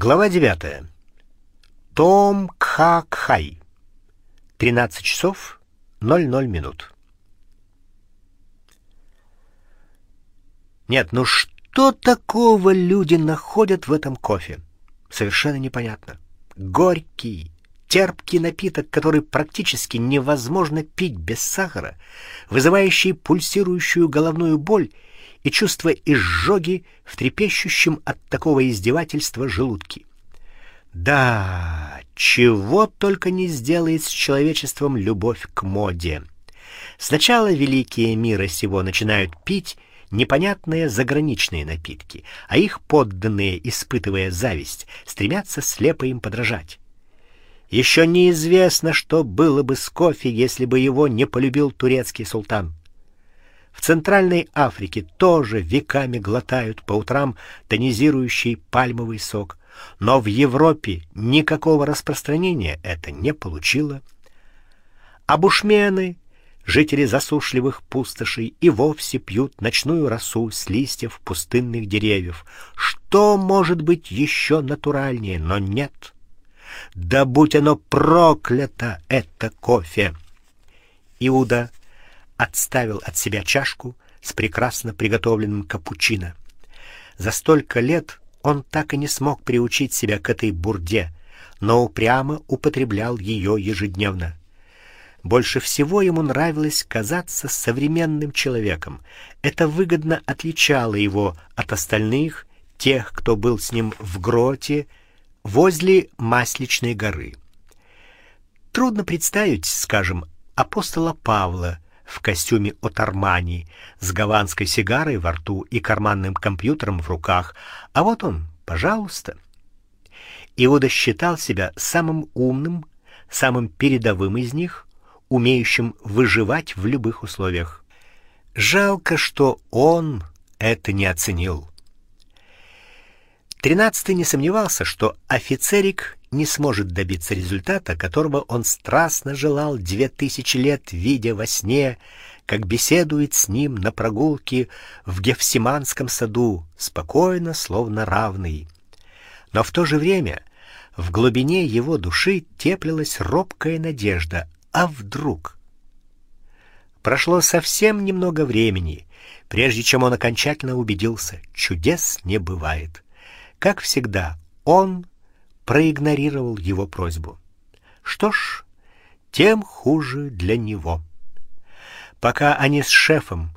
Глава 9. Том Кхакхай. 13 часов 00 минут. Нет, ну что такого люди находят в этом кофе? Совершенно непонятно. Горький, терпкий напиток, который практически невозможно пить без сахара, вызывающий пульсирующую головную боль и чувство изжоги в трепещущем от такого издевательства желудке. Да, чего только не сделает с человечеством любовь к моде. Сначала великие мира сего начинают пить непонятные заграничные напитки, а их подданные, испытывая зависть, стремятся слепо им подражать. Еще неизвестно, что было бы с кофе, если бы его не полюбил турецкий султан. В Центральной Африке тоже веками глотают по утрам тонизирующий пальмовый сок, но в Европе никакого распространения это не получило. А бушмены, жители засушливых пустошей, и вовсе пьют ночную росу с листьев пустынных деревьев. Что может быть еще натуральнее, но нет. Да будь оно проклято это кофе. Иуда отставил от себя чашку с прекрасно приготовленным капучино. За столько лет он так и не смог приучить себя к этой бурде, но упрямо употреблял ее ежедневно. Больше всего ему нравилось казаться современным человеком. Это выгодно отличало его от остальных, тех, кто был с ним в гроте возле Масличной горы. Трудно представить, скажем, апостола Павла, в костюме от Армани, с гаванской сигарой во рту и карманным компьютером в руках. А вот он, пожалуйста. Иуда считал себя самым умным, самым передовым из них, умеющим выживать в любых условиях. Жалко, что он это не оценил. Тринадцатый не сомневался, что офицерик не сможет добиться результата, которого он страстно желал две тысячи лет, видя во сне, как беседует с ним на прогулке в Гефсиманском саду, спокойно, словно равный. Но в то же время в глубине его души теплилась робкая надежда: а вдруг? Прошло совсем немного времени, прежде чем он окончательно убедился: чудес не бывает. Как всегда, он проигнорировал его просьбу. Что ж, тем хуже для него. Пока они с шефом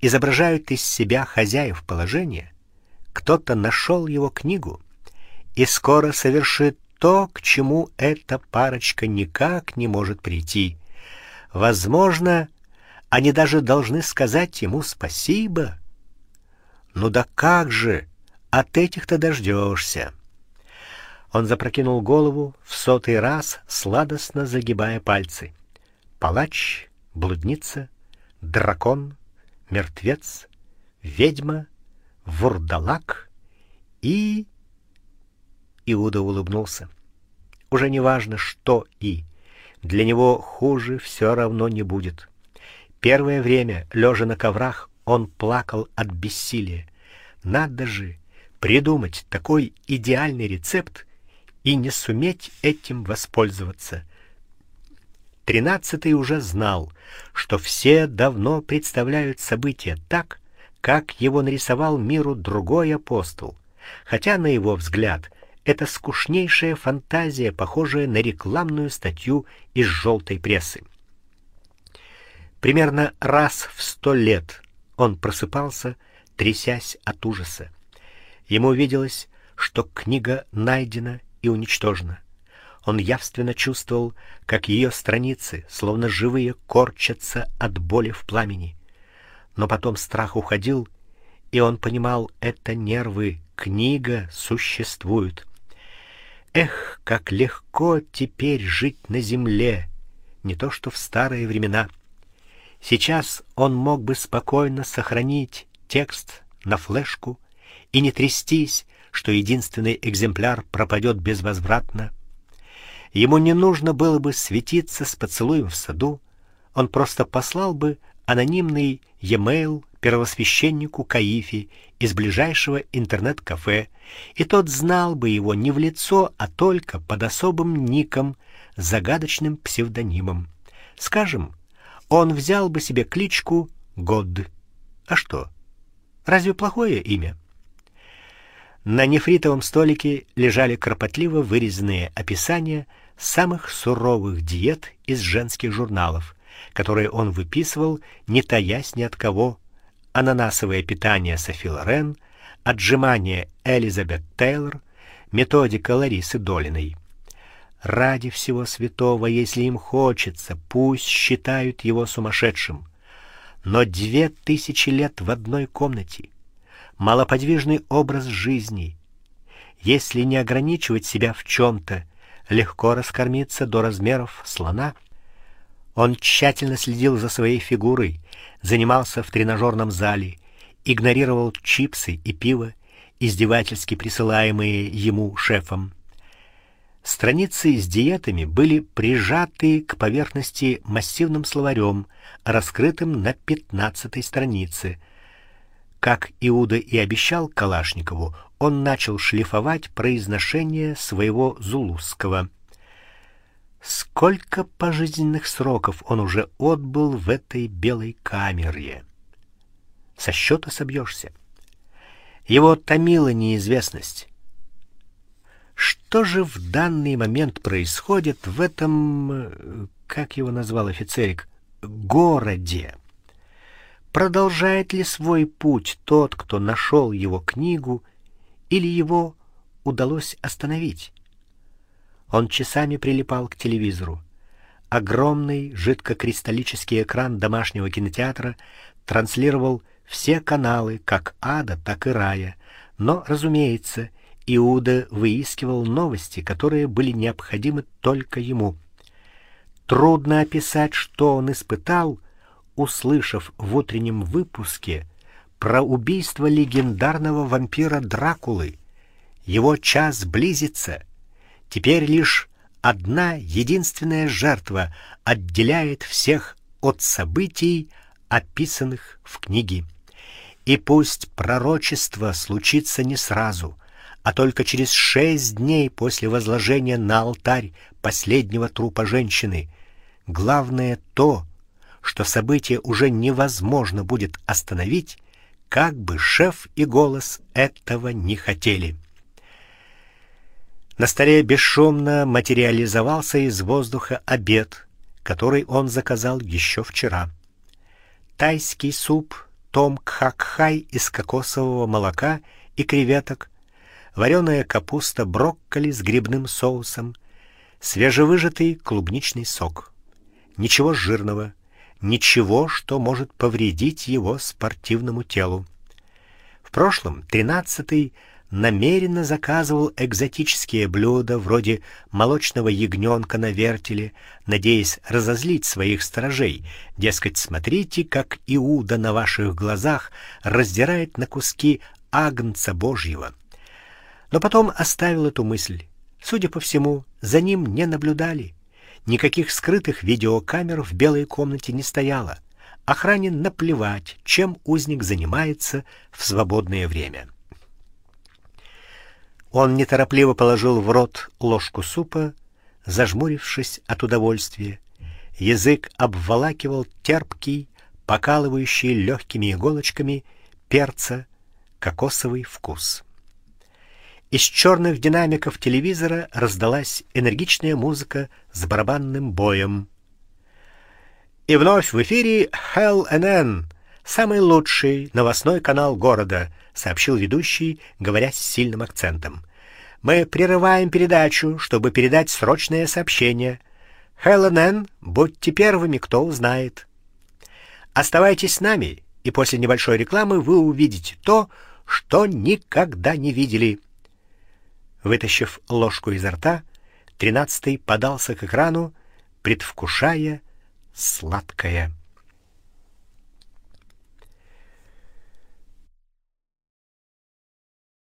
изображают из себя хозяев положения, кто-то нашел его книгу и скоро совершит то, к чему эта парочка никак не может прийти. Возможно, они даже должны сказать ему спасибо. Ну да как же от этих-то дождешься? Он запрокинул голову в сотый раз, сладостно загибая пальцы. Палач, блудница, дракон, мертвец, ведьма, вурдалак и Иуда улыбнулся. Уже не важно, что и. Для него хуже все равно не будет. Первое время, лежа на коврах, он плакал от бессилия. Надо же придумать такой идеальный рецепт, и не суметь этим воспользоваться. Тринадцатый уже знал, что все давно представляют события так, как его нарисовал миру другой апостол, хотя на его взгляд это скучнейшая фантазия, похожая на рекламную статью из желтой прессы. Примерно раз в сто лет он просыпался, трясясь от ужаса. Ему виделось, что книга найдена и уничтожена. Он явственно чувствовал, как ее страницы, словно живые, корчатся от боли в пламени. Но потом страх уходил, и он понимал, это нервы, книга существует. Эх, как легко теперь жить на земле, не то что в старые времена. Сейчас он мог бы спокойно сохранить текст на флешку и не трястись, что единственный экземпляр пропадет безвозвратно. Ему не нужно было бы светиться с поцелуем в саду, он просто послал бы анонимный e-mail первосвященнику Каифе из ближайшего интернет-кафе, и тот знал бы его не в лицо, а только под особым ником, загадочным псевдонимом. Скажем, он взял бы себе кличку Год. А что? Разве плохое имя? На нефритовом столике лежали кропотливо вырезанные описания самых суровых диет из женских журналов, которые он выписывал, не таясь ни от кого. Ананасовое питание Софи Лорен, отжимание Элизабет Тейлор, методика Ларисы Долиной. Ради всего святого, если им хочется, пусть считают его сумасшедшим. Но две тысячи лет в одной комнате, малоподвижный образ жизни. Если не ограничивать себя в чем то легко раскормиться до размеров слона. Он тщательно следил за своей фигурой, занимался в тренажерном зале, игнорировал чипсы и пиво, издевательски присылаемые ему шефом. Страницы с диетами были прижаты к поверхности массивным словарем, раскрытым на пятнадцатой странице. Как Иуда и обещал Калашникову, он начал шлифовать произношение своего зулусского. Сколько пожизненных сроков он уже отбыл в этой белой камере. Со счета собьешься. Его томила неизвестность. Что же в данный момент происходит в этом, как его назвал офицерик, городе? Продолжает ли свой путь тот, кто нашел его книгу, или его удалось остановить? Он часами прилипал к телевизору. Огромный жидкокристаллический экран домашнего кинотеатра транслировал все каналы, как ада, так и рая. Но, разумеется, Иуда выискивал новости, которые были необходимы только ему. Трудно описать, что он испытал, услышав в утреннем выпуске про убийство легендарного вампира Дракулы. Его час близится. Теперь лишь одна единственная жертва отделяет всех от событий, описанных в книге. И пусть пророчество случится не сразу, а только через шесть дней после возложения на алтарь последнего трупа женщины. Главное то, что событие уже невозможно будет остановить, как бы шеф и голос этого не хотели. На столе бесшумно материализовался из воздуха обед, который он заказал еще вчера. Тайский суп том кхакхай из кокосового молока и креветок вареная капуста, брокколи с грибным соусом, свежевыжатый клубничный сок. Ничего жирного, ничего, что может повредить его спортивному телу. В прошлом тринадцатый намеренно заказывал экзотические блюда вроде молочного ягненка на вертеле, надеясь разозлить своих сторожей. Дескать, смотрите, как Иуда на ваших глазах раздирает на куски агнца Божьего но потом оставил эту мысль. Судя по всему, за ним не наблюдали. Никаких скрытых видеокамер в белой комнате не стояло. Охране наплевать, чем узник занимается в свободное время. Он неторопливо положил в рот ложку супа, зажмурившись от удовольствия. Язык обволакивал терпкий, покалывающий легкими иголочками перца кокосовый вкус. Из черных динамиков телевизора раздалась энергичная музыка с барабанным боем. И вновь в эфире ХЛНН, самый лучший новостной канал города, сообщил ведущий, говоря с сильным акцентом. Мы прерываем передачу, чтобы передать срочное сообщение. ХЛНН, будьте первыми, кто узнает. Оставайтесь с нами, и после небольшой рекламы вы увидите то, что никогда не видели. Вытащив ложку изо рта, тринадцатый подался к экрану, предвкушая сладкое.